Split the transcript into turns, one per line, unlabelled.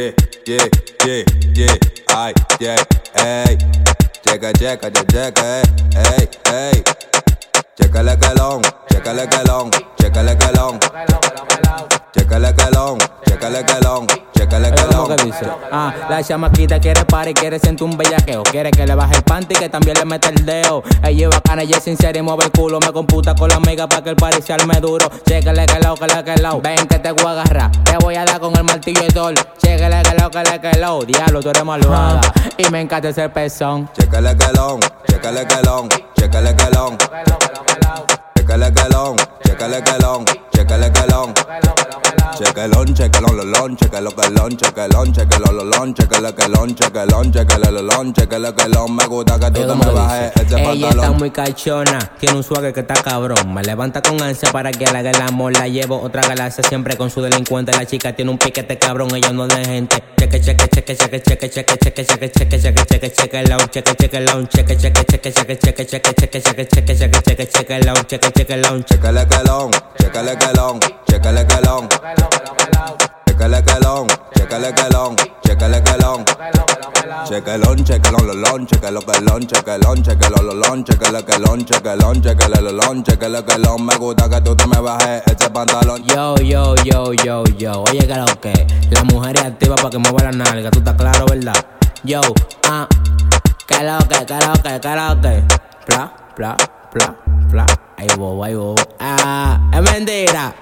yeah, yeah, yeah, yeah, ay, yeah, ay. Checa, checa, hey, ay, ay, ay. Checa la calón, checa la calón, checa la calón. Chécale calón, chécale calón, chécale calón.
que dice? Ah, la chamaquita quiere y quiere sentir un bellaqueo. Quiere que le baje el panty y que también le meta el dedo. Ella es bacana, ella es sincera y mueve el culo. Me computa con la amiga para que el party se arme duro. Chécale que lo, que le que lo. Ven que te voy a agarrar. Te voy a dar con el martillo y sol. Chécale que lo, que le que lo. Diablo, tú eres malvada. Y me encanta ese pezón.
Chécale calón, chécale calón, chécale calón. Chécale calón, chécale calón, chécale calón. Chequelón, chequelón, lolón, chequelo, quelón, chequelón, chequelo, lolón, chequele, quelón, chequelón, chequele, lolón, chequele, quelón. Me gusta que tú te me bajes ese
Ella
pantalón.
está muy cachona, tiene un suave que está cabrón. Me levanta con ansia para que le haga el amor. La llevo otra galaxia siempre con su delincuente. La chica tiene un piquete cabrón, ella no es de gente. Cheque, cheque, cheque, cheque, cheque, cheque, cheque, cheque, cheque, cheque, cheque, cheque, long, cheque, cheque, long, cheque, cheque, cheque, cheque, cheque, cheque, cheque, cheque, cheque, cheque, cheque, cheque, long, cheque, cheque, long,
Chécale calón, chécale calón, chécale calón. Chécale calón, chécale calón, chécale calón. Chequelón, chequelón, lolón, chequelo, quelón, chequelón, chequelo, lolón, chequele, quelón, chequelón, chequele, lolón, chequele, quelón. Me gusta que tú te me bajes ese pantalón.
Yo, yo, yo, yo, yo. Oye, que lo que. La mujer es activa para que mueva la nalga. Tú estás claro, ¿verdad? Yo, ah. Que lo que, que lo que, que lo que. Pla, pla, pla, pla. Ay, bobo, ay, bobo. Ah, es mentira.